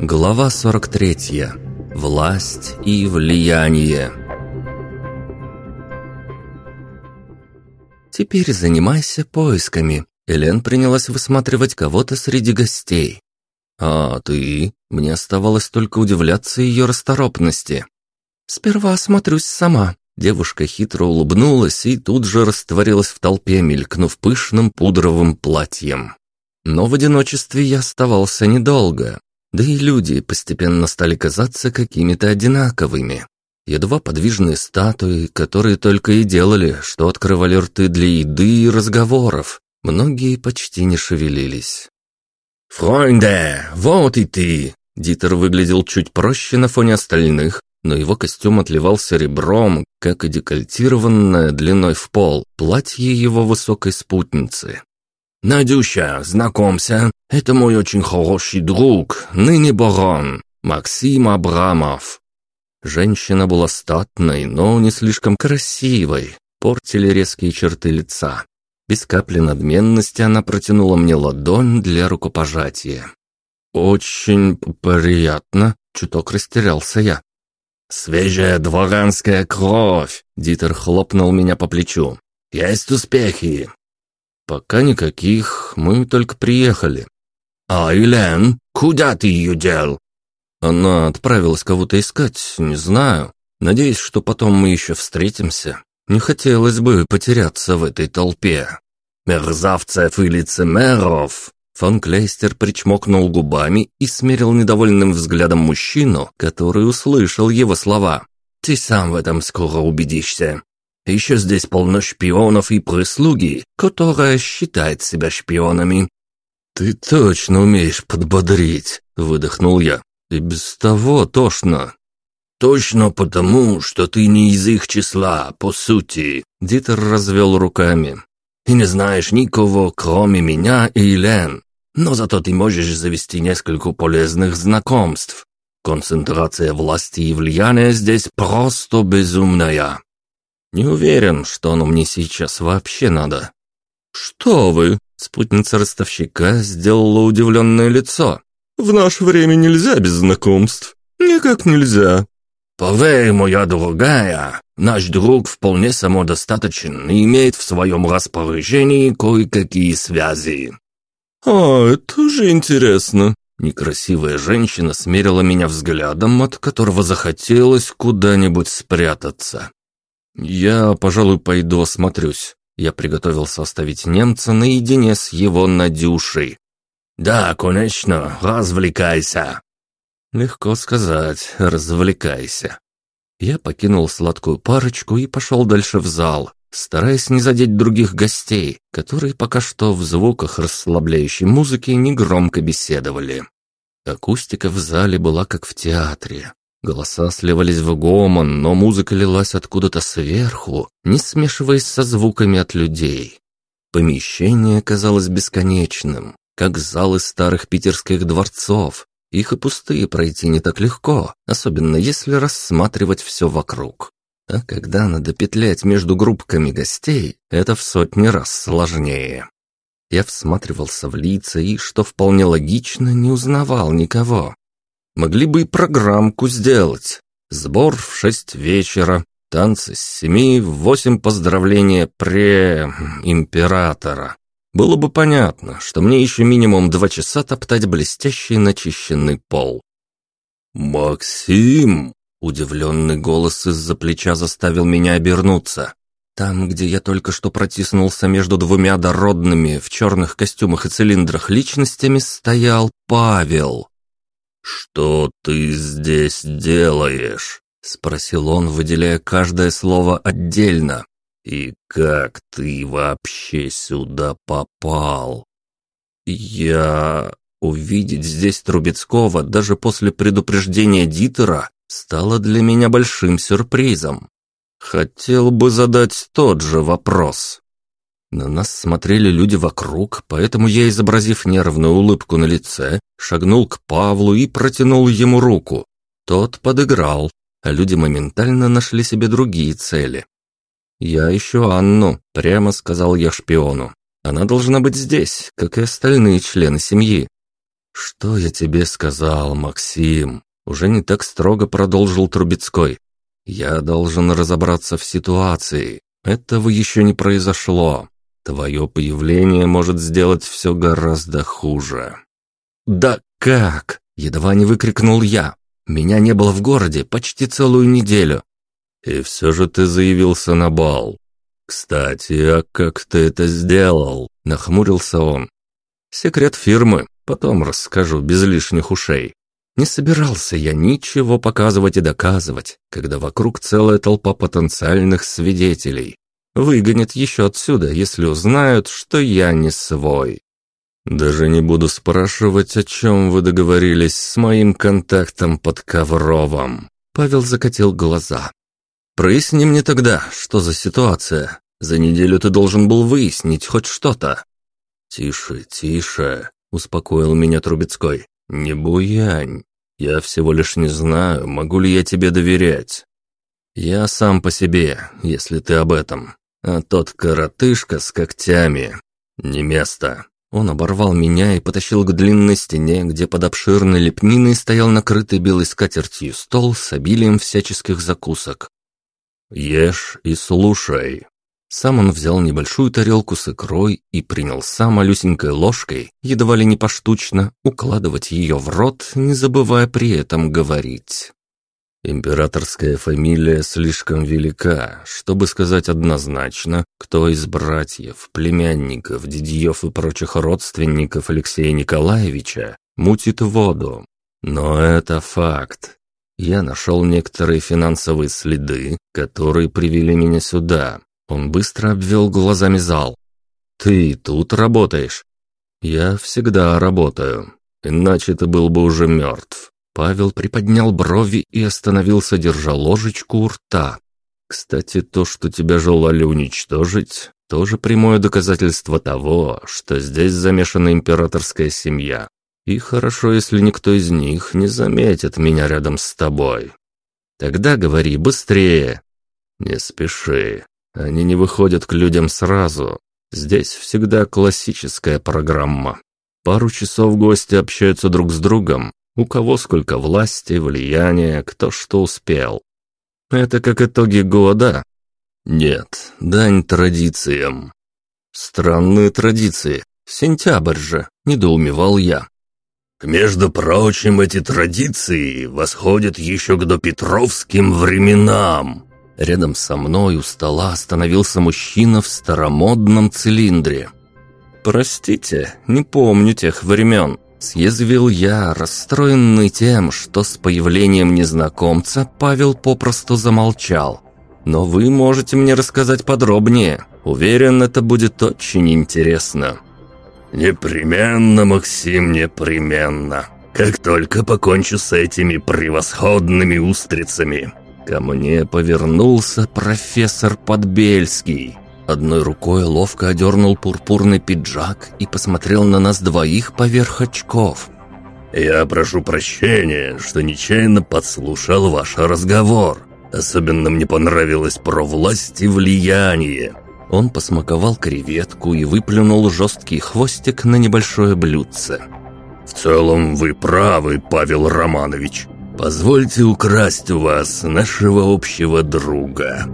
Глава 43. Власть и влияние. «Теперь занимайся поисками». Элен принялась высматривать кого-то среди гостей. «А ты?» Мне оставалось только удивляться ее расторопности. «Сперва осмотрюсь сама». Девушка хитро улыбнулась и тут же растворилась в толпе, мелькнув пышным пудровым платьем. Но в одиночестве я оставался недолго. Да и люди постепенно стали казаться какими-то одинаковыми. Едва подвижные статуи, которые только и делали, что открывали рты для еды и разговоров. Многие почти не шевелились. «Фройнде, вот и ты!» Дитер выглядел чуть проще на фоне остальных, но его костюм отливал серебром, как и декольтированное длиной в пол платье его высокой спутницы. «Надюша, знакомься, это мой очень хороший друг, ныне барон, Максим Абрамов». Женщина была статной, но не слишком красивой, портили резкие черты лица. Без капли надменности она протянула мне ладонь для рукопожатия. «Очень приятно», — чуток растерялся я. «Свежая дворянская кровь!» — Дитер хлопнул меня по плечу. «Есть успехи?» «Пока никаких, мы только приехали». «А Элен, куда ты ее дел?» Она отправилась кого-то искать, не знаю. Надеюсь, что потом мы еще встретимся. Не хотелось бы потеряться в этой толпе. Мерзавцев и лицемеров!» Фон Клейстер причмокнул губами и смерил недовольным взглядом мужчину, который услышал его слова. «Ты сам в этом скоро убедишься. Еще здесь полно шпионов и прислуги, которая считает себя шпионами». «Ты точно умеешь подбодрить», — выдохнул я. И без того тошно. Точно потому, что ты не из их числа, по сути. Дитер развел руками. И не знаешь никого, кроме меня и Лен. Но зато ты можешь завести несколько полезных знакомств. Концентрация власти и влияния здесь просто безумная. Не уверен, что оно мне сейчас вообще надо. Что вы? Спутница ростовщика сделала удивленное лицо. В наше время нельзя без знакомств. Никак нельзя. Поверь, моя дорогая, наш друг вполне самодостаточен и имеет в своем распоряжении кое-какие связи. А, это же интересно. Некрасивая женщина смерила меня взглядом, от которого захотелось куда-нибудь спрятаться. Я, пожалуй, пойду осмотрюсь. Я приготовился оставить немца наедине с его Надюшей, «Да, конечно, развлекайся!» Легко сказать, развлекайся. Я покинул сладкую парочку и пошел дальше в зал, стараясь не задеть других гостей, которые пока что в звуках расслабляющей музыки негромко беседовали. Акустика в зале была как в театре. Голоса сливались в гомон, но музыка лилась откуда-то сверху, не смешиваясь со звуками от людей. Помещение казалось бесконечным, как залы старых питерских дворцов. Их и пустые пройти не так легко, особенно если рассматривать все вокруг. А когда надо петлять между группками гостей, это в сотни раз сложнее. Я всматривался в лица и, что вполне логично, не узнавал никого. Могли бы и программку сделать. Сбор в шесть вечера, танцы с семи, в восемь поздравления пре-императора. Было бы понятно, что мне еще минимум два часа топтать блестящий начищенный пол. «Максим!» — удивленный голос из-за плеча заставил меня обернуться. Там, где я только что протиснулся между двумя дородными в черных костюмах и цилиндрах личностями, стоял Павел. «Что ты здесь делаешь?» — спросил он, выделяя каждое слово отдельно. «И как ты вообще сюда попал?» «Я...» Увидеть здесь Трубецкого даже после предупреждения Дитера стало для меня большим сюрпризом. Хотел бы задать тот же вопрос. На нас смотрели люди вокруг, поэтому я, изобразив нервную улыбку на лице, шагнул к Павлу и протянул ему руку. Тот подыграл, а люди моментально нашли себе другие цели. «Я ищу Анну», — прямо сказал я шпиону. Она должна быть здесь, как и остальные члены семьи. Что я тебе сказал, Максим? Уже не так строго продолжил Трубецкой. Я должен разобраться в ситуации. Этого еще не произошло. Твое появление может сделать все гораздо хуже. Да как? Едва не выкрикнул я. Меня не было в городе почти целую неделю. И все же ты заявился на бал. Кстати, а как ты это сделал? Нахмурился он. Секрет фирмы, потом расскажу без лишних ушей. Не собирался я ничего показывать и доказывать, когда вокруг целая толпа потенциальных свидетелей. Выгонят еще отсюда, если узнают, что я не свой. Даже не буду спрашивать, о чем вы договорились с моим контактом под Ковровом. Павел закатил глаза. Проясни мне тогда, что за ситуация. За неделю ты должен был выяснить хоть что-то. Тише, тише, успокоил меня Трубецкой. «Не буянь. Я всего лишь не знаю, могу ли я тебе доверять. Я сам по себе, если ты об этом. А тот коротышка с когтями — не место». Он оборвал меня и потащил к длинной стене, где под обширной лепниной стоял накрытый белой скатертью стол с обилием всяческих закусок. «Ешь и слушай. Сам он взял небольшую тарелку с икрой и принялся малюсенькой ложкой, едва ли не поштучно, укладывать ее в рот, не забывая при этом говорить. Императорская фамилия слишком велика, чтобы сказать однозначно, кто из братьев, племянников, дядьев и прочих родственников Алексея Николаевича мутит воду. Но это факт. Я нашел некоторые финансовые следы, которые привели меня сюда, он быстро обвел глазами зал. «Ты тут работаешь?» «Я всегда работаю, иначе ты был бы уже мертв». Павел приподнял брови и остановился, держа ложечку у рта. «Кстати, то, что тебя желали уничтожить, тоже прямое доказательство того, что здесь замешана императорская семья. И хорошо, если никто из них не заметит меня рядом с тобой. Тогда говори быстрее. Не спеши. Они не выходят к людям сразу. Здесь всегда классическая программа. Пару часов гости общаются друг с другом, у кого сколько власти, влияния, кто что успел. Это как итоги года? Нет, дань традициям. Странные традиции. Сентябрь же, недоумевал я. Между прочим, эти традиции восходят еще к допетровским временам, Рядом со мной у стола остановился мужчина в старомодном цилиндре. «Простите, не помню тех времен», — съязвил я, расстроенный тем, что с появлением незнакомца Павел попросту замолчал. «Но вы можете мне рассказать подробнее. Уверен, это будет очень интересно». «Непременно, Максим, непременно. Как только покончу с этими превосходными устрицами, Ко мне повернулся профессор Подбельский. Одной рукой ловко одернул пурпурный пиджак и посмотрел на нас двоих поверх очков. «Я прошу прощения, что нечаянно подслушал ваш разговор. Особенно мне понравилось про власть и влияние». Он посмаковал креветку и выплюнул жесткий хвостик на небольшое блюдце. «В целом вы правы, Павел Романович. Позвольте украсть у вас нашего общего друга».